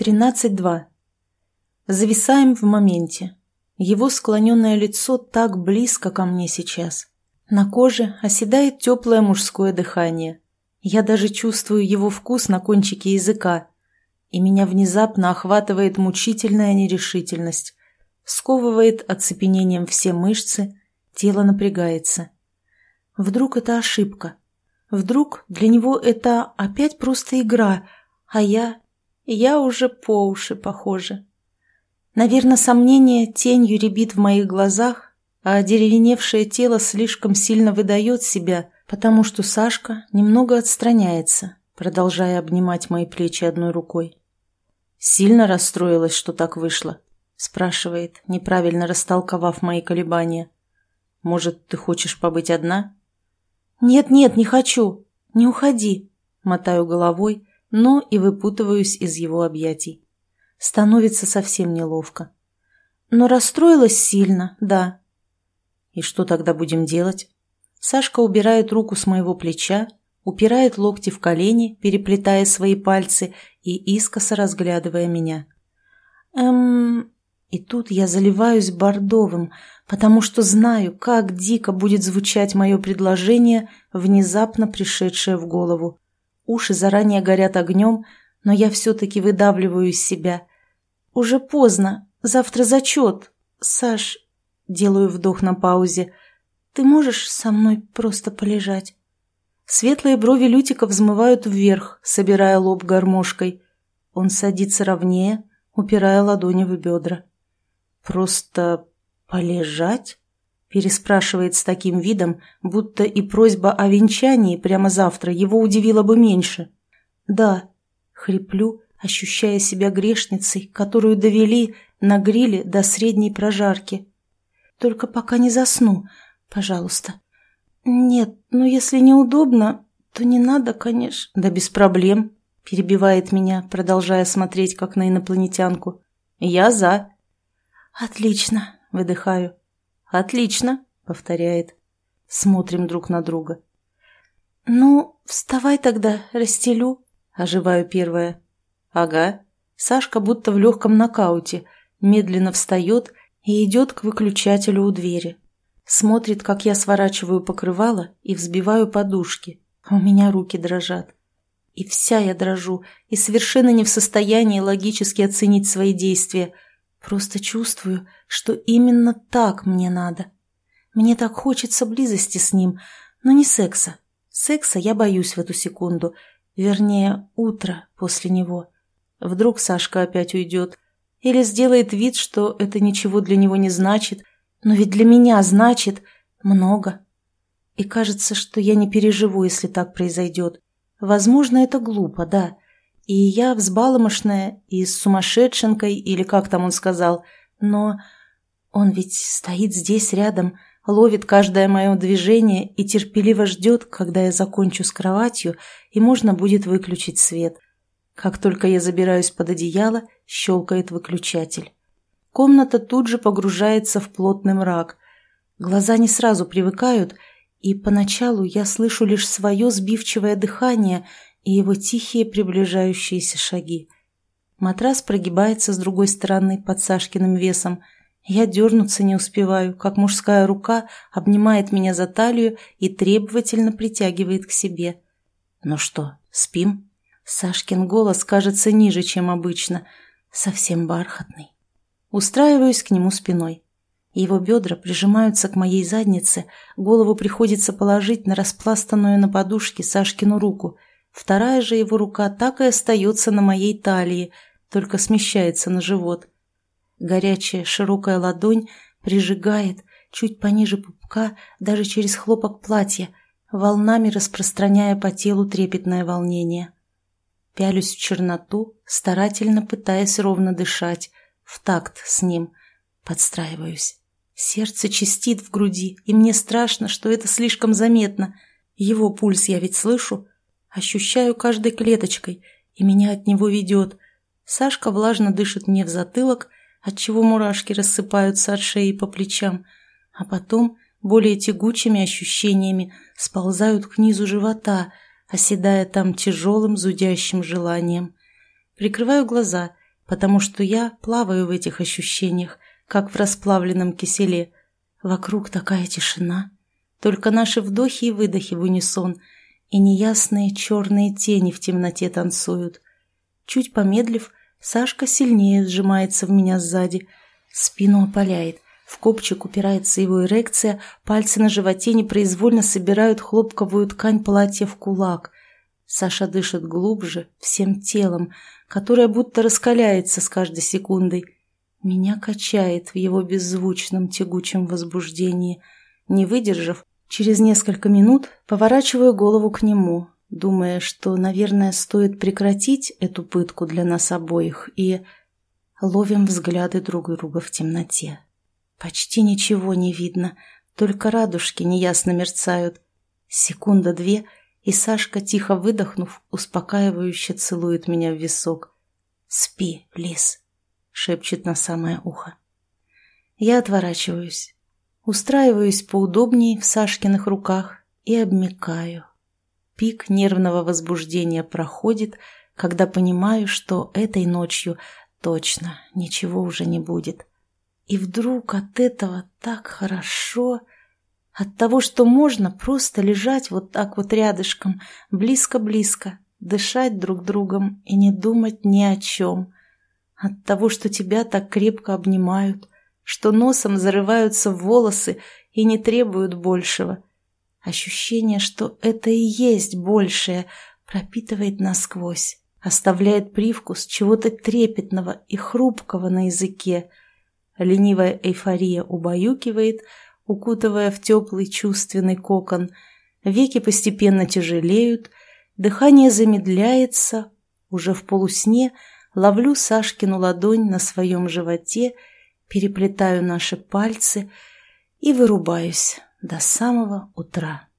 13.2. Зависаем в моменте. Его склоненное лицо так близко ко мне сейчас. На коже оседает теплое мужское дыхание. Я даже чувствую его вкус на кончике языка. И меня внезапно охватывает мучительная нерешительность. Сковывает оцепенением все мышцы, тело напрягается. Вдруг это ошибка. Вдруг для него это опять просто игра, а я... Я уже по уши похожа. Наверное, сомнение тенью рябит в моих глазах, а деревеневшее тело слишком сильно выдает себя, потому что Сашка немного отстраняется, продолжая обнимать мои плечи одной рукой. «Сильно расстроилась, что так вышло?» – спрашивает, неправильно растолковав мои колебания. «Может, ты хочешь побыть одна?» «Нет-нет, не хочу. Не уходи», – мотаю головой, но и выпутываюсь из его объятий. Становится совсем неловко. Но расстроилась сильно, да. И что тогда будем делать? Сашка убирает руку с моего плеча, упирает локти в колени, переплетая свои пальцы и искоса разглядывая меня. Эм... И тут я заливаюсь бордовым, потому что знаю, как дико будет звучать мое предложение, внезапно пришедшее в голову. Уши заранее горят огнем, но я все-таки выдавливаю из себя. «Уже поздно. Завтра зачет. Саш...» Делаю вдох на паузе. «Ты можешь со мной просто полежать?» Светлые брови Лютика взмывают вверх, собирая лоб гармошкой. Он садится ровнее, упирая ладони в бедра. «Просто полежать?» Переспрашивает с таким видом, будто и просьба о венчании прямо завтра его удивила бы меньше. «Да», — хриплю, ощущая себя грешницей, которую довели на гриле до средней прожарки. «Только пока не засну, пожалуйста». «Нет, ну если неудобно, то не надо, конечно». «Да без проблем», — перебивает меня, продолжая смотреть, как на инопланетянку. «Я за». «Отлично», — выдыхаю. «Отлично», — повторяет. Смотрим друг на друга. «Ну, вставай тогда, расстелю», — оживаю первая. «Ага». Сашка будто в легком нокауте, медленно встает и идет к выключателю у двери. Смотрит, как я сворачиваю покрывало и взбиваю подушки. У меня руки дрожат. И вся я дрожу, и совершенно не в состоянии логически оценить свои действия — Просто чувствую, что именно так мне надо. Мне так хочется близости с ним, но не секса. Секса я боюсь в эту секунду. Вернее, утро после него. Вдруг Сашка опять уйдет. Или сделает вид, что это ничего для него не значит. Но ведь для меня значит много. И кажется, что я не переживу, если так произойдет. Возможно, это глупо, да. И я взбаломошная и с сумасшедшенкой, или как там он сказал, но он ведь стоит здесь рядом, ловит каждое мое движение и терпеливо ждет, когда я закончу с кроватью, и можно будет выключить свет. Как только я забираюсь под одеяло, щелкает выключатель. Комната тут же погружается в плотный мрак. Глаза не сразу привыкают, и поначалу я слышу лишь свое сбивчивое дыхание – и его тихие приближающиеся шаги. Матрас прогибается с другой стороны под Сашкиным весом. Я дернуться не успеваю, как мужская рука обнимает меня за талию и требовательно притягивает к себе. «Ну что, спим?» Сашкин голос кажется ниже, чем обычно, совсем бархатный. Устраиваюсь к нему спиной. Его бедра прижимаются к моей заднице, голову приходится положить на распластанную на подушке Сашкину руку – Вторая же его рука так и остается на моей талии, только смещается на живот. Горячая широкая ладонь прижигает, чуть пониже пупка, даже через хлопок платья, волнами распространяя по телу трепетное волнение. Пялюсь в черноту, старательно пытаясь ровно дышать, в такт с ним, подстраиваюсь. Сердце чистит в груди, и мне страшно, что это слишком заметно. Его пульс я ведь слышу, Ощущаю каждой клеточкой, и меня от него ведет. Сашка влажно дышит мне в затылок, отчего мурашки рассыпаются от шеи по плечам, а потом более тягучими ощущениями сползают к низу живота, оседая там тяжелым зудящим желанием. Прикрываю глаза потому что я плаваю в этих ощущениях, как в расплавленном киселе. Вокруг такая тишина, только наши вдохи и выдохи в унисон, и неясные черные тени в темноте танцуют. Чуть помедлив, Сашка сильнее сжимается в меня сзади, спину опаляет, в копчик упирается его эрекция, пальцы на животе непроизвольно собирают хлопковую ткань платья в кулак. Саша дышит глубже, всем телом, которое будто раскаляется с каждой секундой. Меня качает в его беззвучном тягучем возбуждении. Не выдержав, через несколько минут поворачиваю голову к нему, думая, что, наверное, стоит прекратить эту пытку для нас обоих, и ловим взгляды друг друга в темноте. Почти ничего не видно, только радужки неясно мерцают. Секунда-две — и Сашка, тихо выдохнув, успокаивающе целует меня в висок. «Спи, лис», — шепчет на самое ухо. Я отворачиваюсь, устраиваюсь поудобнее в Сашкиных руках и обмикаю. Пик нервного возбуждения проходит, когда понимаю, что этой ночью точно ничего уже не будет. И вдруг от этого так хорошо... От того, что можно просто лежать вот так вот рядышком, близко-близко, дышать друг другом и не думать ни о чем. От того, что тебя так крепко обнимают, что носом зарываются в волосы и не требуют большего. Ощущение, что это и есть большее, пропитывает насквозь, оставляет привкус чего-то трепетного и хрупкого на языке. Ленивая эйфория убаюкивает – укутывая в теплый чувственный кокон. Веки постепенно тяжелеют, дыхание замедляется. Уже в полусне ловлю Сашкину ладонь на своем животе, переплетаю наши пальцы и вырубаюсь до самого утра.